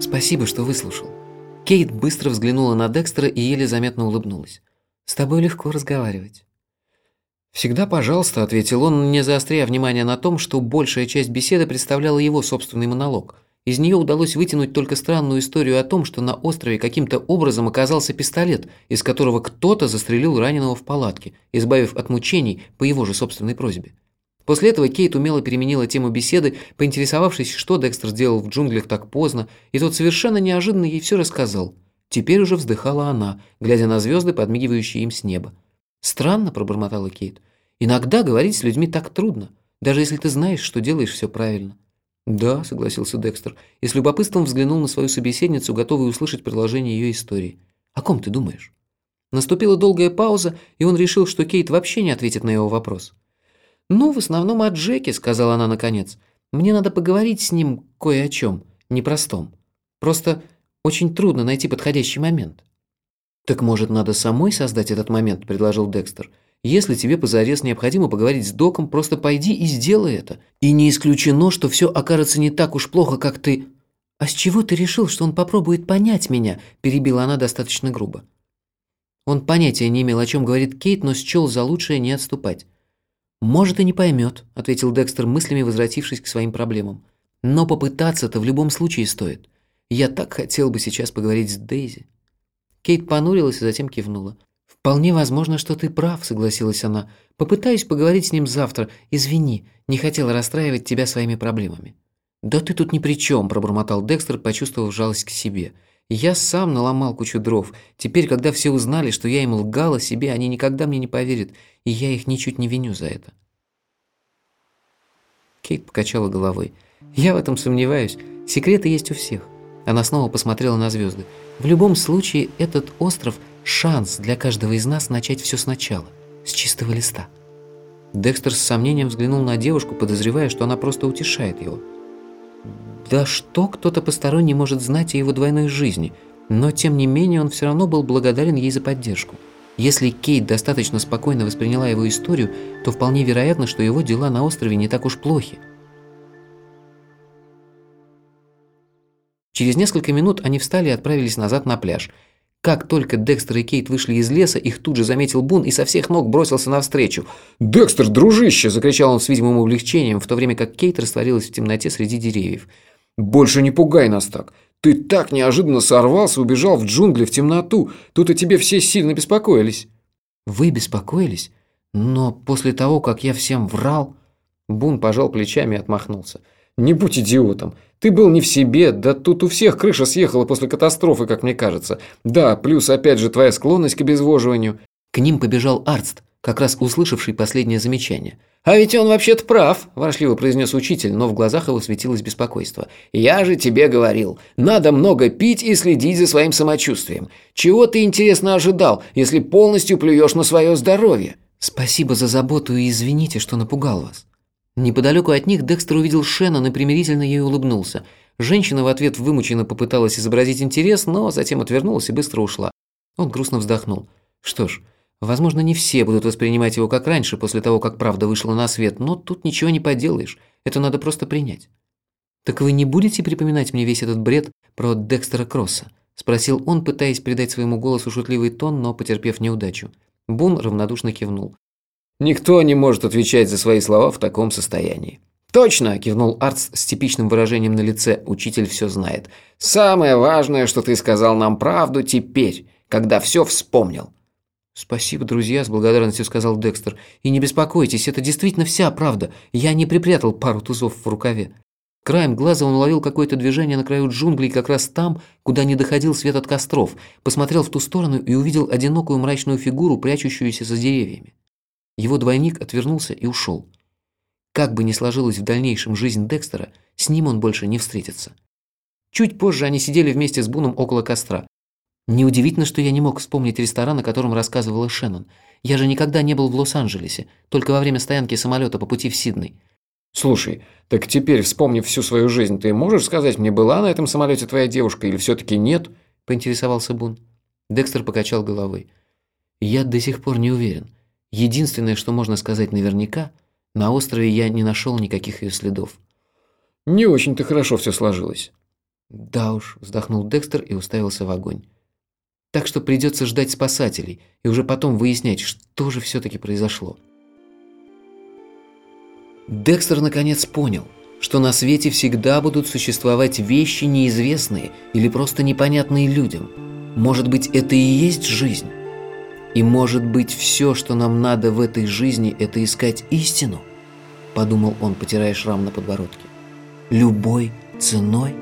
Спасибо, что выслушал. Кейт быстро взглянула на Декстера и еле заметно улыбнулась. С тобой легко разговаривать. «Всегда пожалуйста», – ответил он, не заостряя внимание на том, что большая часть беседы представляла его собственный монолог. Из нее удалось вытянуть только странную историю о том, что на острове каким-то образом оказался пистолет, из которого кто-то застрелил раненого в палатке, избавив от мучений по его же собственной просьбе. После этого Кейт умело переменила тему беседы, поинтересовавшись, что Декстер сделал в джунглях так поздно, и тот совершенно неожиданно ей все рассказал. Теперь уже вздыхала она, глядя на звезды, подмигивающие им с неба. «Странно», – пробормотала Кейт. «Иногда говорить с людьми так трудно, даже если ты знаешь, что делаешь все правильно». «Да», – согласился Декстер, и с любопытством взглянул на свою собеседницу, готовый услышать продолжение ее истории. «О ком ты думаешь?» Наступила долгая пауза, и он решил, что Кейт вообще не ответит на его вопрос. «Ну, в основном о Джеке», – сказала она наконец. «Мне надо поговорить с ним кое о чем, непростом. Просто очень трудно найти подходящий момент». «Так, может, надо самой создать этот момент?» – предложил Декстер. «Если тебе позарез необходимо поговорить с доком, просто пойди и сделай это. И не исключено, что все окажется не так уж плохо, как ты...» «А с чего ты решил, что он попробует понять меня?» – перебила она достаточно грубо. Он понятия не имел, о чем говорит Кейт, но счел за лучшее не отступать. «Может, и не поймет», – ответил Декстер, мыслями возвратившись к своим проблемам. «Но попытаться-то в любом случае стоит. Я так хотел бы сейчас поговорить с Дейзи». Кейт понурилась и затем кивнула. «Вполне возможно, что ты прав», – согласилась она. «Попытаюсь поговорить с ним завтра. Извини, не хотела расстраивать тебя своими проблемами». «Да ты тут ни при чем», – пробормотал Декстер, почувствовав жалость к себе. «Я сам наломал кучу дров. Теперь, когда все узнали, что я им лгала себе, они никогда мне не поверят и я их ничуть не виню за это. Кейт покачала головой. «Я в этом сомневаюсь. Секреты есть у всех». Она снова посмотрела на звезды. «В любом случае, этот остров – шанс для каждого из нас начать все сначала, с чистого листа». Декстер с сомнением взглянул на девушку, подозревая, что она просто утешает его. Да что кто-то посторонний может знать о его двойной жизни, но тем не менее он все равно был благодарен ей за поддержку. Если Кейт достаточно спокойно восприняла его историю, то вполне вероятно, что его дела на острове не так уж плохи. Через несколько минут они встали и отправились назад на пляж. Как только Декстер и Кейт вышли из леса, их тут же заметил Бун и со всех ног бросился навстречу. «Декстер, дружище!» – закричал он с видимым облегчением, в то время как Кейт растворилась в темноте среди деревьев. «Больше не пугай нас так! Ты так неожиданно сорвался, убежал в джунгли, в темноту. Тут о тебе все сильно беспокоились». «Вы беспокоились? Но после того, как я всем врал...» Бун пожал плечами и отмахнулся. «Не будь идиотом. Ты был не в себе, да тут у всех крыша съехала после катастрофы, как мне кажется. Да, плюс опять же твоя склонность к обезвоживанию». К ним побежал Арст, как раз услышавший последнее замечание – «А ведь он вообще-то прав», – воршливо произнес учитель, но в глазах его светилось беспокойство. «Я же тебе говорил, надо много пить и следить за своим самочувствием. Чего ты, интересно, ожидал, если полностью плюешь на свое здоровье?» «Спасибо за заботу и извините, что напугал вас». Неподалеку от них Декстер увидел Шеннон и примирительно ей улыбнулся. Женщина в ответ вымученно попыталась изобразить интерес, но затем отвернулась и быстро ушла. Он грустно вздохнул. «Что ж, Возможно, не все будут воспринимать его как раньше, после того, как правда вышла на свет, но тут ничего не поделаешь, это надо просто принять. «Так вы не будете припоминать мне весь этот бред про Декстера Кросса?» – спросил он, пытаясь придать своему голосу шутливый тон, но потерпев неудачу. Бун равнодушно кивнул. «Никто не может отвечать за свои слова в таком состоянии». «Точно!» – кивнул Арц с типичным выражением на лице. «Учитель все знает. Самое важное, что ты сказал нам правду теперь, когда все вспомнил». «Спасибо, друзья», – с благодарностью сказал Декстер. «И не беспокойтесь, это действительно вся правда. Я не припрятал пару тузов в рукаве». Краем глаза он уловил какое-то движение на краю джунглей как раз там, куда не доходил свет от костров, посмотрел в ту сторону и увидел одинокую мрачную фигуру, прячущуюся за деревьями. Его двойник отвернулся и ушел. Как бы ни сложилась в дальнейшем жизнь Декстера, с ним он больше не встретится. Чуть позже они сидели вместе с Буном около костра. Неудивительно, что я не мог вспомнить ресторан, о котором рассказывала Шеннон. Я же никогда не был в Лос-Анджелесе, только во время стоянки самолета по пути в Сидней. «Слушай, так теперь, вспомнив всю свою жизнь, ты можешь сказать мне, была на этом самолете твоя девушка или все-таки нет?» – поинтересовался Бун. Декстер покачал головой. «Я до сих пор не уверен. Единственное, что можно сказать наверняка, на острове я не нашел никаких ее следов». «Не очень-то хорошо все сложилось». Да уж, вздохнул Декстер и уставился в огонь. Так что придется ждать спасателей и уже потом выяснять, что же все-таки произошло. Декстер наконец понял, что на свете всегда будут существовать вещи неизвестные или просто непонятные людям. Может быть, это и есть жизнь? И может быть, все, что нам надо в этой жизни, это искать истину? Подумал он, потирая шрам на подбородке. Любой ценой?